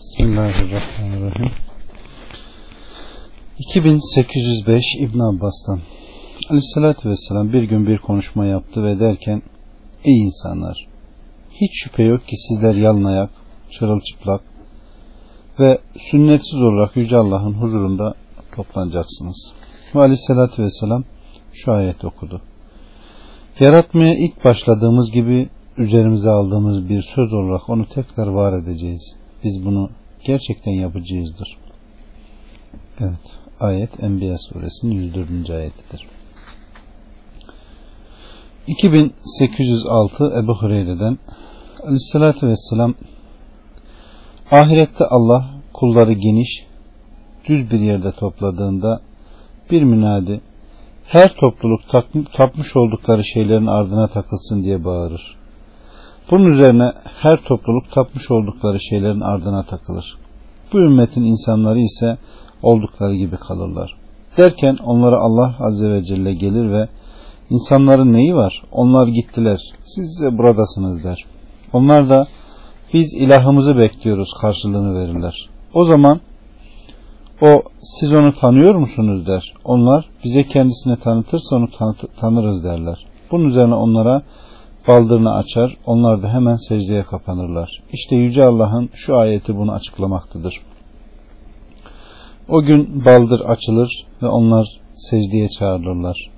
Bismillahirrahmanirrahim. 2805 İbn Abbas'tan Aleyhisselatü Vesselam bir gün bir konuşma yaptı ve derken Ey insanlar! Hiç şüphe yok ki sizler yalın ayak, çırılçıplak ve sünnetsiz olarak Yüce Allah'ın huzurunda toplanacaksınız. Ve Aleyhisselatü Vesselam şu ayet okudu. Yaratmaya ilk başladığımız gibi üzerimize aldığımız bir söz olarak onu tekrar var edeceğiz. Biz bunu gerçekten yapacağızdır. Evet. Ayet Enbiya suresinin 104. ayetidir. 2806 Ebu Hureyre'den Aleyhisselatü Vesselam Ahirette Allah kulları geniş, düz bir yerde topladığında bir münadi her topluluk tapmış oldukları şeylerin ardına takılsın diye bağırır. Bunun üzerine her topluluk tapmış oldukları şeylerin ardına takılır. Bu ümmetin insanları ise oldukları gibi kalırlar. Derken onlara Allah Azze ve Celle gelir ve insanların neyi var? Onlar gittiler. Siz de buradasınız der. Onlar da biz ilahımızı bekliyoruz karşılığını verirler. O zaman o siz onu tanıyor musunuz der. Onlar bize kendisine tanıtırsa onu tanırız derler. Bunun üzerine onlara baldırını açar, onlar da hemen secdeye kapanırlar. İşte Yüce Allah'ın şu ayeti bunu açıklamaktadır. O gün baldır açılır ve onlar secdeye çağırırlar.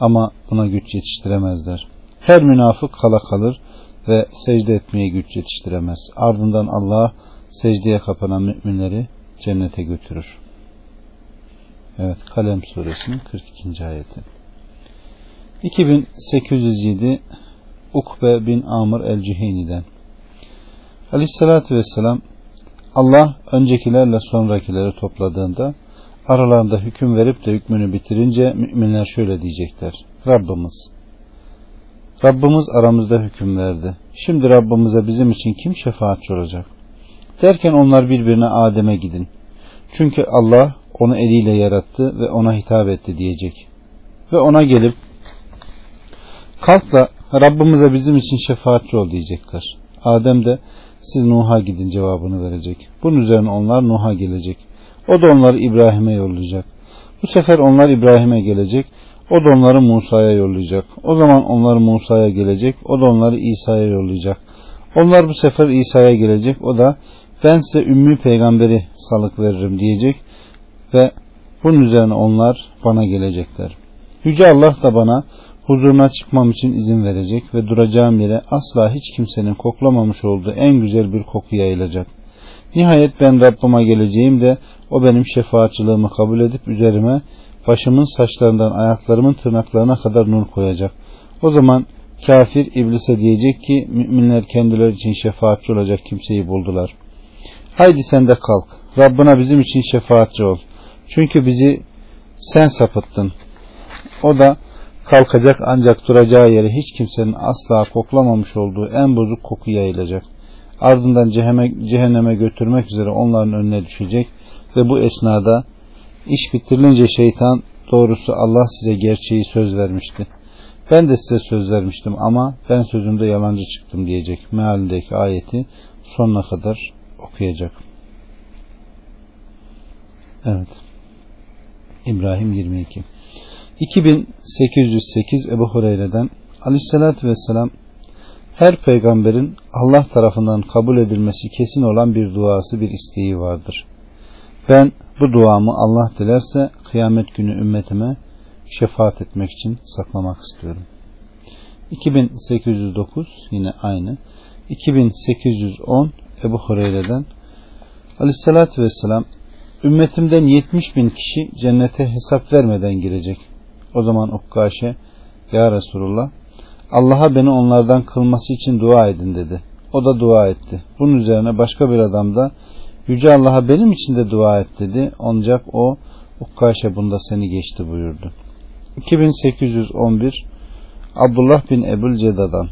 Ama buna güç yetiştiremezler. Her münafık kala kalır ve secde etmeye güç yetiştiremez. Ardından Allah secdeye kapanan müminleri cennete götürür. Evet Kalem suresinin 42. ayeti. 2807 Ukbe bin Amr el-Cihini'den Aleyhissalatü Vesselam Allah öncekilerle sonrakileri topladığında aralarında hüküm verip de hükmünü bitirince müminler şöyle diyecekler. Rabbimiz Rabbimiz aramızda hüküm verdi. Şimdi Rabbimize bizim için kim şefaatçi olacak? Derken onlar birbirine Adem'e gidin. Çünkü Allah onu eliyle yarattı ve ona hitap etti diyecek. Ve ona gelip kalk da Rabbimize bizim için şefaatçi ol diyecekler. Adem de siz Nuh'a gidin cevabını verecek. Bunun üzerine onlar Nuh'a gelecek. O da onları İbrahim'e yollayacak. Bu sefer onlar İbrahim'e gelecek. O da onları Musa'ya yollayacak. O zaman onlar Musa'ya gelecek. O da onları İsa'ya yollayacak. Onlar bu sefer İsa'ya gelecek. O da ben size ümmü peygamberi salık veririm diyecek. Ve bunun üzerine onlar bana gelecekler. Yüce Allah da bana huzuruna çıkmam için izin verecek ve duracağım yere asla hiç kimsenin koklamamış olduğu en güzel bir koku yayılacak. Nihayet ben Rabbime geleceğim de o benim şefaatçılığımı kabul edip üzerime başımın saçlarından ayaklarımın tırnaklarına kadar nur koyacak. O zaman kafir iblise diyecek ki müminler kendileri için şefaatçi olacak kimseyi buldular. Haydi sen de kalk. Rabbına bizim için şefaatçi ol. Çünkü bizi sen sapıttın. O da kalkacak ancak duracağı yere hiç kimsenin asla koklamamış olduğu en bozuk koku yayılacak. Ardından cehenneme, cehenneme götürmek üzere onların önüne düşecek ve bu esnada iş bitirilince şeytan doğrusu Allah size gerçeği söz vermişti. Ben de size söz vermiştim ama ben sözümde yalancı çıktım diyecek. Mealindeki ayeti sonuna kadar okuyacak. Evet. İbrahim 22 2808 Ebu Hureyre'den Aleyhisselatü Vesselam her peygamberin Allah tarafından kabul edilmesi kesin olan bir duası bir isteği vardır. Ben bu duamı Allah dilerse kıyamet günü ümmetime şefaat etmek için saklamak istiyorum. 2809 yine aynı. 2810 Ebu Hureyre'den Aleyhisselatü Vesselam ümmetimden 70 bin kişi cennete hesap vermeden girecek. O zaman Ukkaşe Ya Resulullah Allah'a beni onlardan kılması için dua edin dedi. O da dua etti. Bunun üzerine başka bir adam da Yüce Allah'a benim için de dua et dedi. Ancak o Ukkaşe bunda seni geçti buyurdu. 2811 Abdullah bin Ebul Ceda'dan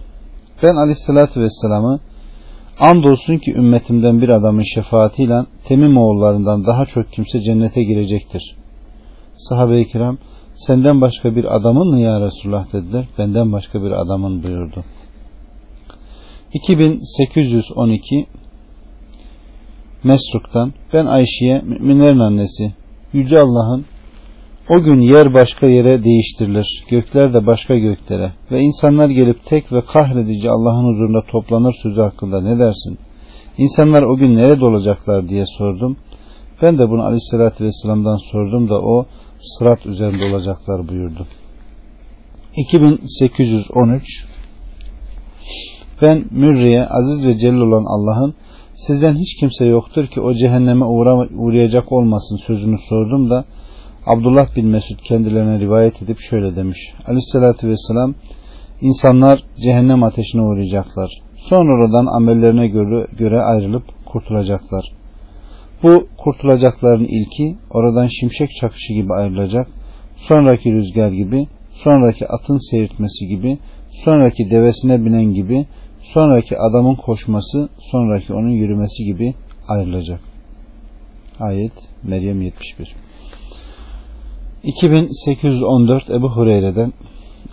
Ben aleyhissalatü vesselam'ı andolsun ki ümmetimden bir adamın şefaatiyle Temim oğullarından daha çok kimse cennete girecektir. Sahabe-i kiram senden başka bir adamın mı ya Resulullah dediler. Benden başka bir adamın buyurdu. 2812 Mesruk'tan ben Ayşe'ye müminlerin annesi Yüce Allah'ın o gün yer başka yere değiştirilir, gökler de başka göklere ve insanlar gelip tek ve kahredici Allah'ın huzurunda toplanır sözü hakkında ne dersin? İnsanlar o gün nerede olacaklar diye sordum. Ben de bunu aleyhissalatü vesselam'dan sordum da o sırat üzerinde olacaklar buyurdu. 2813 Ben Mürri'ye aziz ve celil olan Allah'ın sizden hiç kimse yoktur ki o cehenneme uğra uğrayacak olmasın sözünü sordum da Abdullah bin Mesud kendilerine rivayet edip şöyle demiş. Aleyhissalatü vesselam insanlar cehennem ateşine uğrayacaklar. Sonra oradan amellerine göre, göre ayrılıp kurtulacaklar. Bu kurtulacakların ilki oradan şimşek çakışı gibi ayrılacak. Sonraki rüzgar gibi, sonraki atın seyirtmesi gibi, sonraki devesine binen gibi, sonraki adamın koşması, sonraki onun yürümesi gibi ayrılacak. Ayet Meryem 71 2814 Ebu Hureyre'den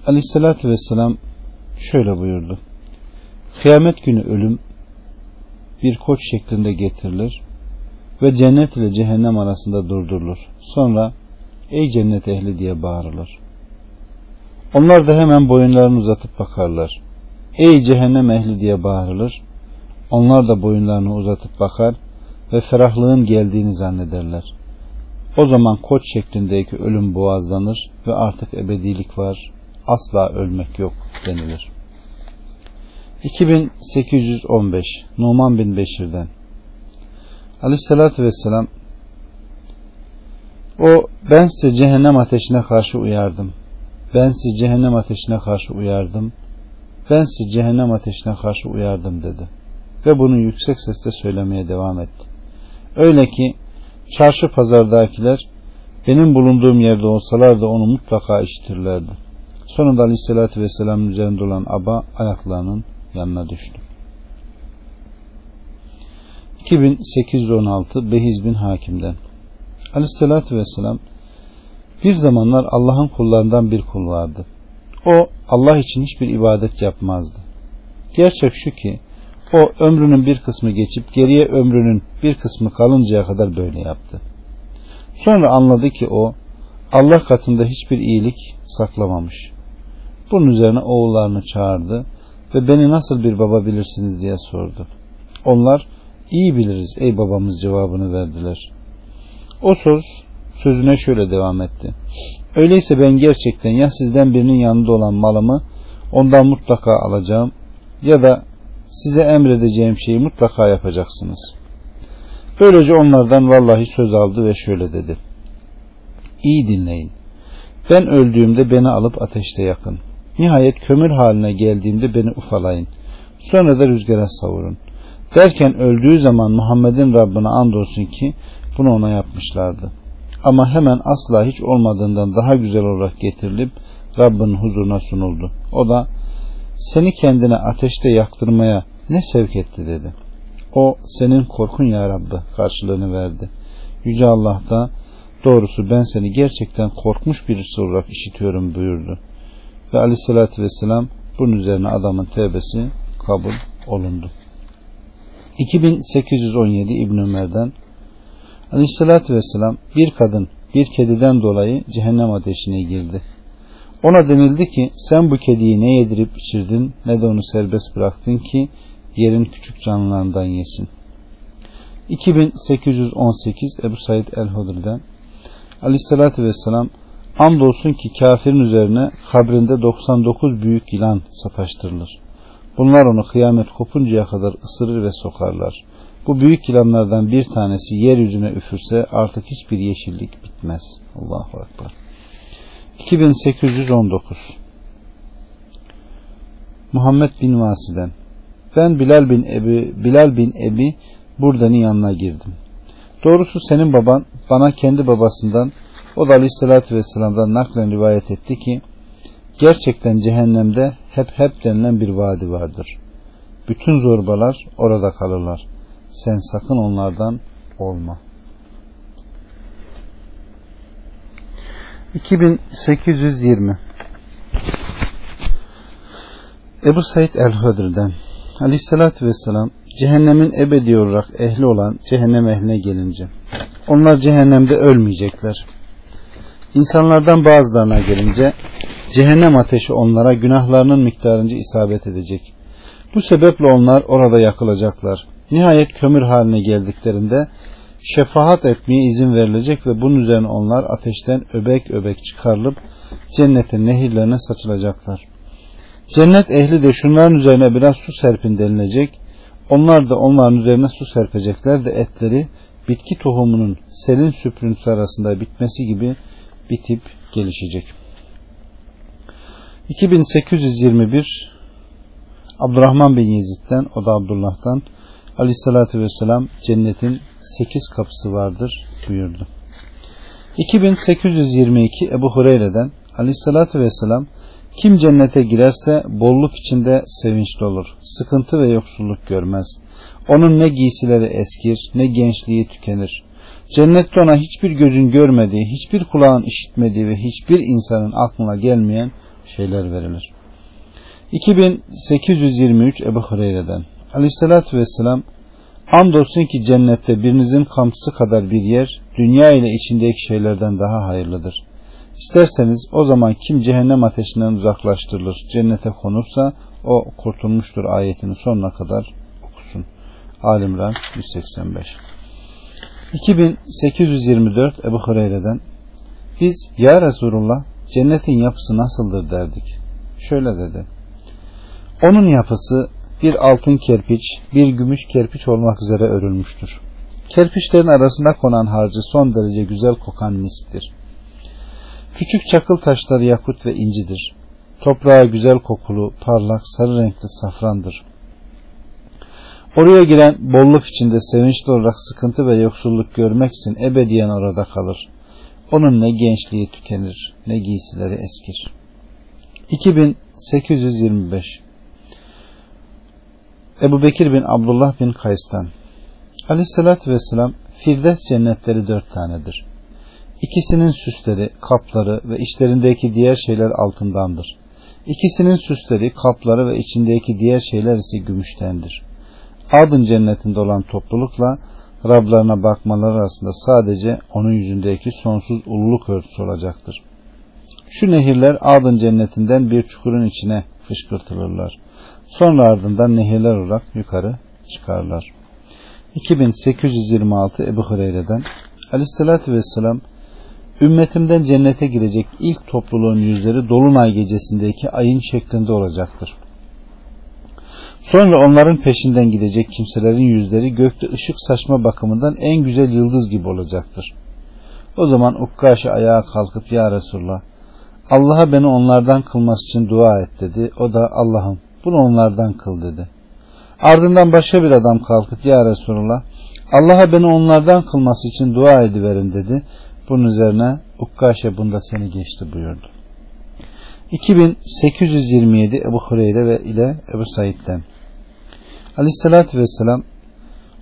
Aleyhisselatü Vesselam şöyle buyurdu. Kıyamet günü ölüm bir koç şeklinde getirilir ve cennet ile cehennem arasında durdurulur. Sonra ey cennet ehli diye bağırılır. Onlar da hemen boyunlarını uzatıp bakarlar. Ey cehennem ehli diye bağırılır. Onlar da boyunlarını uzatıp bakar ve ferahlığın geldiğini zannederler. O zaman koç şeklindeki ölüm boğazlanır ve artık ebedilik var, asla ölmek yok denilir. 2815 Numan bin Beşir'den Aleyhissalatü Vesselam o ben size cehennem ateşine karşı uyardım. Ben size cehennem ateşine karşı uyardım. Ben size cehennem ateşine karşı uyardım dedi. Ve bunu yüksek sesle söylemeye devam etti. Öyle ki çarşı pazardakiler benim bulunduğum yerde olsalar da onu mutlaka işitirlerdi. Sonunda Aleyhisselatü Vesselam'ın üzerinde olan aba ayaklarının yanına düştü. 2816 Behiz bin Hakim'den Aleyhisselatü Vesselam bir zamanlar Allah'ın kullarından bir kul vardı. O Allah için hiçbir ibadet yapmazdı. Gerçek şu ki o ömrünün bir kısmı geçip geriye ömrünün bir kısmı kalıncaya kadar böyle yaptı. Sonra anladı ki o Allah katında hiçbir iyilik saklamamış. Bunun üzerine oğullarını çağırdı ve beni nasıl bir baba bilirsiniz diye sordu. Onlar iyi biliriz ey babamız cevabını verdiler. O söz sözüne şöyle devam etti. Öyleyse ben gerçekten ya sizden birinin yanında olan malımı ondan mutlaka alacağım ya da size emredeceğim şeyi mutlaka yapacaksınız. Böylece onlardan vallahi söz aldı ve şöyle dedi. İyi dinleyin. Ben öldüğümde beni alıp ateşte yakın. Nihayet kömür haline geldiğimde beni ufalayın. Sonra da rüzgara savurun. Derken öldüğü zaman Muhammed'in Rabbine andolsun ki bunu ona yapmışlardı. Ama hemen asla hiç olmadığından daha güzel olarak getirilip Rabbinin huzuruna sunuldu. O da seni kendine ateşte yaktırmaya ne sevk etti dedi. O senin korkun ya Rabbi karşılığını verdi. Yüce Allah da doğrusu ben seni gerçekten korkmuş birisi olarak işitiyorum buyurdu. Ve aleyhissalatü vesselam bunun üzerine adamın tevbesi kabul olundu. 2817 İbn Ömer'den Aleyhissalatü vesselam bir kadın bir kediden dolayı cehennem ateşine girdi. Ona denildi ki sen bu kediyi ne yedirip içirdin ne de onu serbest bıraktın ki yerin küçük canlılarından yesin. 2818 Ebu Said el-Hudri'den Aleyhissalatü vesselam andolsun ki kafirin üzerine kabrinde 99 büyük yılan sataştırılır. Bunlar onu kıyamet kopuncaya kadar ısırır ve sokarlar. Bu büyük yılanlardan bir tanesi yeryüzüne üfürse artık hiçbir yeşillik bitmez. Allahu Ekber. 2819 Muhammed bin Vasi'den ben Bilal bin Ebi Bilal bin Ebi buradanın yanına girdim. Doğrusu senin baban bana kendi babasından o da aleyhissalatü vesselam'dan naklen rivayet etti ki gerçekten cehennemde hep hep denilen bir vadi vardır. Bütün zorbalar orada kalırlar. Sen sakın onlardan olma. 2820 Ebu Said el-Hudr'den Aleyhissalatü Vesselam cehennemin ebedi olarak ehli olan cehennem ehline gelince onlar cehennemde ölmeyecekler. İnsanlardan bazılarına gelince cehennem ateşi onlara günahlarının miktarınca isabet edecek. Bu sebeple onlar orada yakılacaklar. Nihayet kömür haline geldiklerinde şefaat etmeye izin verilecek ve bunun üzerine onlar ateşten öbek öbek çıkarılıp cennetin nehirlerine saçılacaklar. Cennet ehli de şunların üzerine biraz su serpin denilecek. Onlar da onların üzerine su serpecekler de etleri bitki tohumunun selin süprüntüsü arasında bitmesi gibi bitip gelişecek. 2821 Abdurrahman bin Yezid'den o da Abdullah'tan Aleyhissalatü Vesselam cennetin 8 kapısı vardır buyurdu. 2822 Ebu Hureyre'den Aleyhissalatü Vesselam kim cennete girerse bolluk içinde sevinçli olur. Sıkıntı ve yoksulluk görmez. Onun ne giysileri eskir ne gençliği tükenir. Cennette ona hiçbir gözün görmediği, hiçbir kulağın işitmediği ve hiçbir insanın aklına gelmeyen şeyler verilir. 2823 Ebu Hureyre'den Aleyhissalatü Vesselam Andolsun ki cennette birinizin kamçısı kadar bir yer dünya ile içindeki şeylerden daha hayırlıdır. İsterseniz o zaman kim cehennem ateşinden uzaklaştırılır, cennete konursa o kurtulmuştur ayetinin sonuna kadar okusun. Alimran 185 2824 Ebu Hureyre'den Biz Ya Resulullah cennetin yapısı nasıldır derdik. Şöyle dedi. Onun yapısı bir altın kerpiç, bir gümüş kerpiç olmak üzere örülmüştür. Kerpiçlerin arasında konan harcı son derece güzel kokan misktir. Küçük çakıl taşları yakut ve incidir. Toprağa güzel kokulu, parlak, sarı renkli safrandır. Oraya giren bolluk içinde sevinçli olarak sıkıntı ve yoksulluk görmek için ebediyen orada kalır. Onun ne gençliği tükenir, ne giysileri eskir. 2825 Ebu Bekir bin Abdullah bin Kays'tan Aleyhissalatü Vesselam Firdevs cennetleri dört tanedir. İkisinin süsleri, kapları ve içlerindeki diğer şeyler altındandır. İkisinin süsleri, kapları ve içindeki diğer şeyler ise gümüştendir. Adın cennetinde olan toplulukla Rablarına bakmaları arasında sadece onun yüzündeki sonsuz ululuk örtüsü olacaktır. Şu nehirler Adın cennetinden bir çukurun içine fışkırtılırlar. Sonra ardından nehirler olarak yukarı çıkarlar. 2826 Ebu Hureyre'den Aleyhisselatü Vesselam Ümmetimden cennete girecek ilk topluluğun yüzleri Dolunay gecesindeki ayın şeklinde olacaktır. Sonra onların peşinden gidecek kimselerin yüzleri gökte ışık saçma bakımından en güzel yıldız gibi olacaktır. O zaman Ukkaş'a ayağa kalkıp Ya Resulullah Allah'a beni onlardan kılması için dua et dedi. O da Allah'ım bunu onlardan kıl dedi. Ardından başka bir adam kalkıp Ya Resulullah Allah'a beni onlardan kılması için dua ediverin dedi. Bunun üzerine Ukkaşe bunda seni geçti buyurdu. 2827 Ebu Hureyre ve ile Ebu Said'den Aleyhissalatü Vesselam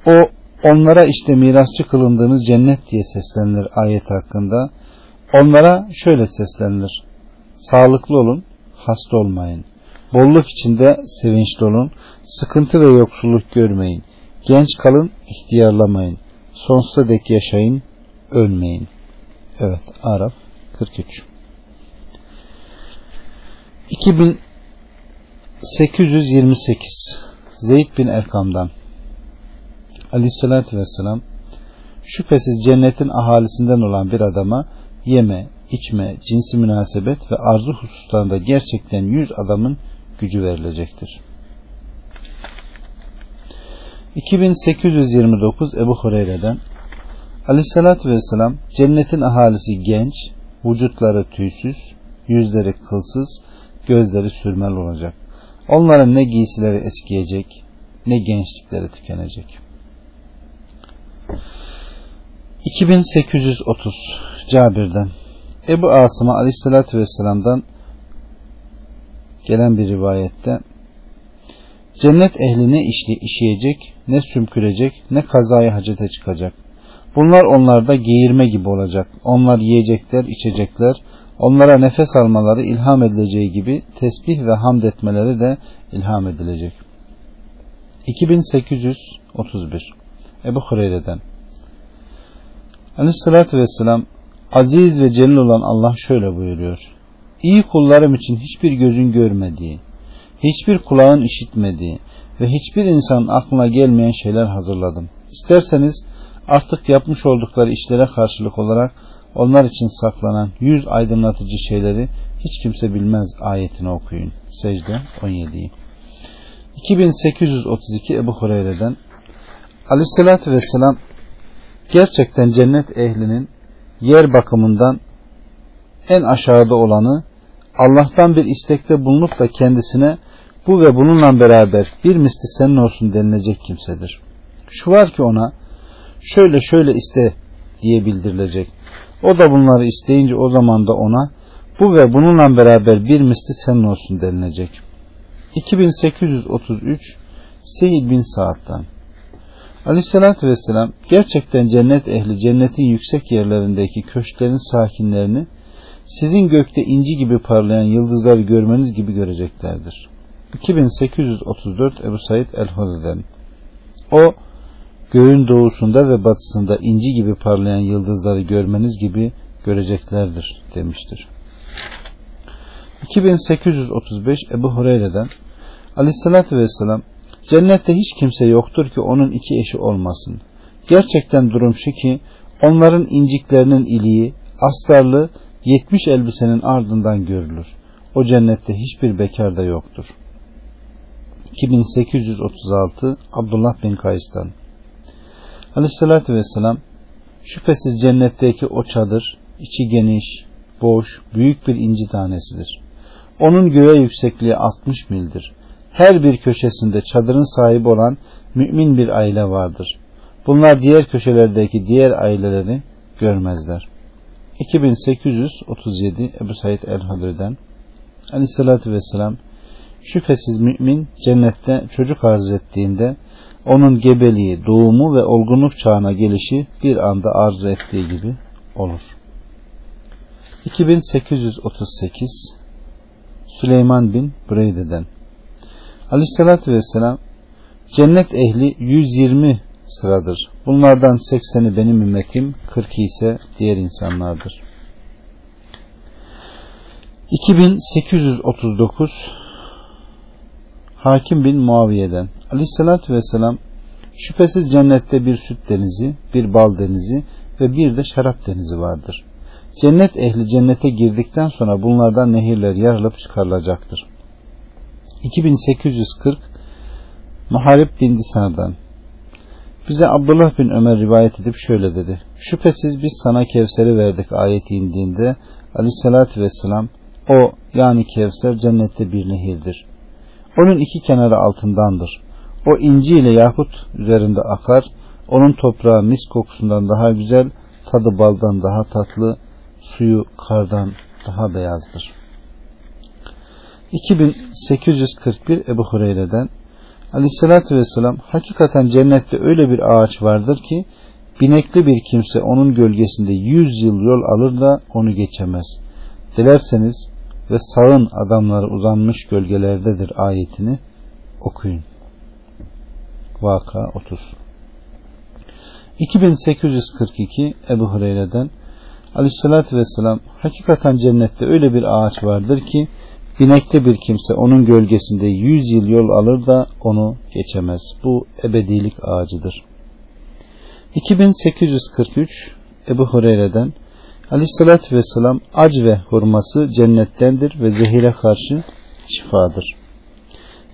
o onlara işte mirasçı kılındığınız cennet diye seslenilir ayet hakkında. Onlara şöyle seslenilir. Sağlıklı olun, hasta olmayın. Bolluk içinde sevinçli olun. Sıkıntı ve yoksulluk görmeyin. Genç kalın, ihtiyarlamayın. Sonsuza dek yaşayın, ölmeyin. Evet, Arap 43. 2828 Zeyd bin Erkam'dan Aleyhisselatü Vesselam şüphesiz cennetin ahalisinden olan bir adama yeme, içme, cinsi münasebet ve arzu hususlarında gerçekten yüz adamın gücü verilecektir. 2829 Ebu Hureyre'den Aleyhissalatü Vesselam cennetin ahalisi genç, vücutları tüysüz, yüzleri kılsız, gözleri sürmel olacak. Onların ne giysileri eskiyecek, ne gençlikleri tükenecek. 2830 Cabir'den Ebu Asım'a aleyhissalatü vesselam'dan gelen bir rivayette cennet ehli ne işli işeyecek, ne sümkürecek, ne kazayı hacete çıkacak. Bunlar onlarda geğirme gibi olacak. Onlar yiyecekler, içecekler. Onlara nefes almaları ilham edileceği gibi tesbih ve hamd etmeleri de ilham edilecek. 2831 Ebu Hureyre'den Aleyhissalatü Vesselam Aziz ve celil olan Allah şöyle buyuruyor. İyi kullarım için hiçbir gözün görmediği, hiçbir kulağın işitmediği ve hiçbir insanın aklına gelmeyen şeyler hazırladım. İsterseniz artık yapmış oldukları işlere karşılık olarak onlar için saklanan yüz aydınlatıcı şeyleri hiç kimse bilmez ayetini okuyun. Secde 17'yi. 2832 Ebu Hureyre'den Aleyhisselatü Vesselam gerçekten cennet ehlinin yer bakımından en aşağıda olanı Allah'tan bir istekte bulunup da kendisine bu ve bununla beraber bir misli senin olsun denilecek kimsedir. Şu var ki ona şöyle şöyle iste diye bildirilecek. O da bunları isteyince o zaman da ona bu ve bununla beraber bir misli senin olsun denilecek. 2833 Sehil bin Sa'd'dan Aleyhissalatü Vesselam gerçekten cennet ehli cennetin yüksek yerlerindeki köşklerin sakinlerini sizin gökte inci gibi parlayan yıldızları görmeniz gibi göreceklerdir. 2834 Ebu Said El-Hudu'dan O göğün doğusunda ve batısında inci gibi parlayan yıldızları görmeniz gibi göreceklerdir demiştir. 2835 Ebu Hureyre'den Aleyhissalatü Vesselam Cennette hiç kimse yoktur ki onun iki eşi olmasın. Gerçekten durum şu ki onların inciklerinin iliği, astarlı, yetmiş elbisenin ardından görülür. O cennette hiçbir bekar da yoktur. 2836 Abdullah bin Kays'tan Aleyhissalatü Vesselam Şüphesiz cennetteki o çadır içi geniş, boş, büyük bir inci tanesidir. Onun göğe yüksekliği 60 mildir. Her bir köşesinde çadırın sahibi olan mümin bir aile vardır. Bunlar diğer köşelerdeki diğer aileleri görmezler. 2837 Ebu Said el-Hadri'den Aleyhisselatü Vesselam Şüphesiz mümin cennette çocuk arz ettiğinde onun gebeliği, doğumu ve olgunluk çağına gelişi bir anda arzu ettiği gibi olur. 2838 Süleyman bin Breyde'den Aleyhissalatü Vesselam cennet ehli 120 sıradır. Bunlardan 80'i benim ümmetim, 40'ı ise diğer insanlardır. 2839 Hakim bin Muaviye'den Aleyhissalatü Vesselam şüphesiz cennette bir süt denizi, bir bal denizi ve bir de şarap denizi vardır. Cennet ehli cennete girdikten sonra bunlardan nehirler yarılıp çıkarılacaktır. 2840 Muharip bin Disar'dan bize Abdullah bin Ömer rivayet edip şöyle dedi. Şüphesiz biz sana Kevser'i verdik ayeti indiğinde aleyhissalatü vesselam o yani Kevser cennette bir nehirdir. Onun iki kenarı altındandır. O inci ile yakut üzerinde akar. Onun toprağı mis kokusundan daha güzel, tadı baldan daha tatlı, suyu kardan daha beyazdır. 2841 Ebu Hureyre'den Aleyhissalatü Vesselam hakikaten cennette öyle bir ağaç vardır ki binekli bir kimse onun gölgesinde yüz yıl yol alır da onu geçemez. Dilerseniz ve sağın adamları uzanmış gölgelerdedir ayetini okuyun. Vaka 30 2842 Ebu Hureyre'den Aleyhissalatü Vesselam hakikaten cennette öyle bir ağaç vardır ki binekli bir kimse onun gölgesinde yüz yıl yol alır da onu geçemez. Bu ebedilik ağacıdır. 2843 Ebu Hureyre'den Aleyhissalatü Vesselam ac ve hurması cennettendir ve zehire karşı şifadır.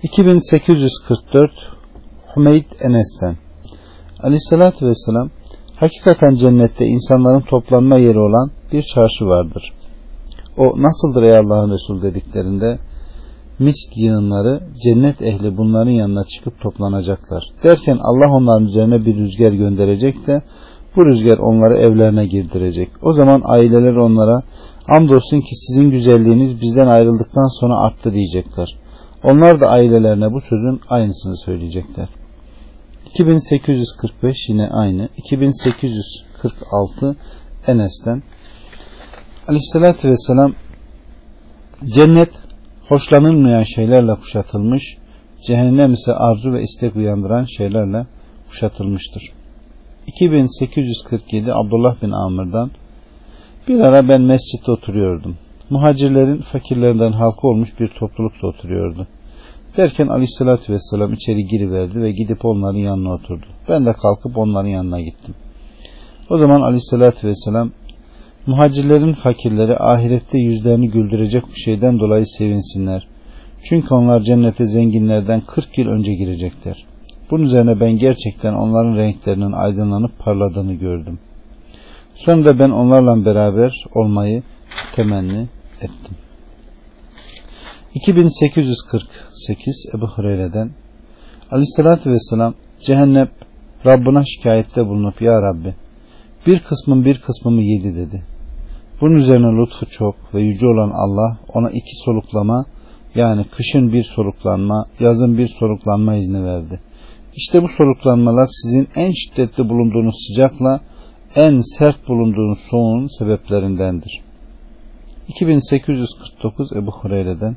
2844 Hümeyd Enes'ten Aleyhissalatü Vesselam hakikaten cennette insanların toplanma yeri olan bir çarşı vardır. O nasıldır ey Allah'ın Resul dediklerinde misk yığınları cennet ehli bunların yanına çıkıp toplanacaklar. Derken Allah onların üzerine bir rüzgar gönderecek de bu rüzgar onları evlerine girdirecek. O zaman aileler onlara andolsun ki sizin güzelliğiniz bizden ayrıldıktan sonra arttı diyecekler. Onlar da ailelerine bu sözün aynısını söyleyecekler. 2845 yine aynı. 2846 Enes'ten Aleyhissalatü Vesselam cennet hoşlanılmayan şeylerle kuşatılmış, cehennem ise arzu ve istek uyandıran şeylerle kuşatılmıştır. 2847 Abdullah bin Amr'dan bir ara ben mescitte oturuyordum. Muhacirlerin fakirlerinden halka olmuş bir toplulukta oturuyordu. Derken aleyhissalatü vesselam içeri giriverdi ve gidip onların yanına oturdu. Ben de kalkıp onların yanına gittim. O zaman aleyhissalatü vesselam muhacirlerin fakirleri ahirette yüzlerini güldürecek bir şeyden dolayı sevinsinler. Çünkü onlar cennete zenginlerden 40 yıl önce girecekler. Bunun üzerine ben gerçekten onların renklerinin aydınlanıp parladığını gördüm. Sonra ben onlarla beraber olmayı temenni ettim. 2848 Ebu Hureyre'den Aleyhisselatü Vesselam cehennem Rabbına şikayette bulunup Ya Rabbi bir kısmın bir kısmımı yedi dedi. Bunun üzerine lütfu çok ve yüce olan Allah ona iki soluklama yani kışın bir soluklanma, yazın bir soluklanma izni verdi. İşte bu soluklanmalar sizin en şiddetli bulunduğunuz sıcakla en sert bulunduğunuz soğuğun sebeplerindendir. 2849 Ebu Hureyre'den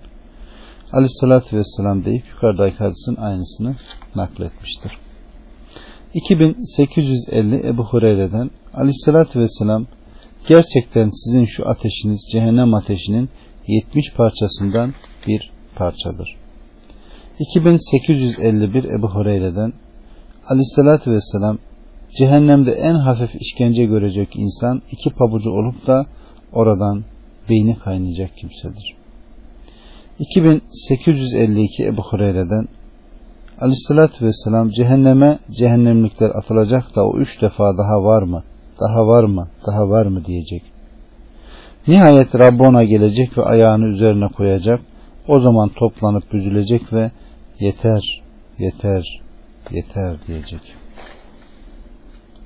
Aleyhissalatü Vesselam deyip yukarıdaki hadisin aynısını nakletmiştir. 2850 Ebu Hureyre'den Aleyhissalatü Vesselam gerçekten sizin şu ateşiniz cehennem ateşinin 70 parçasından bir parçadır. 2851 Ebu Hureyre'den Aleyhissalatü Vesselam cehennemde en hafif işkence görecek insan iki pabucu olup da oradan beyni kaynayacak kimsedir. 2852 Ebu Hureyre'den Aleyhissalatü Vesselam cehenneme cehennemlikler atılacak da o üç defa daha var mı? Daha var mı? Daha var mı diyecek. Nihayet Rabbi ona gelecek ve ayağını üzerine koyacak. O zaman toplanıp büzülecek ve yeter, yeter, yeter diyecek.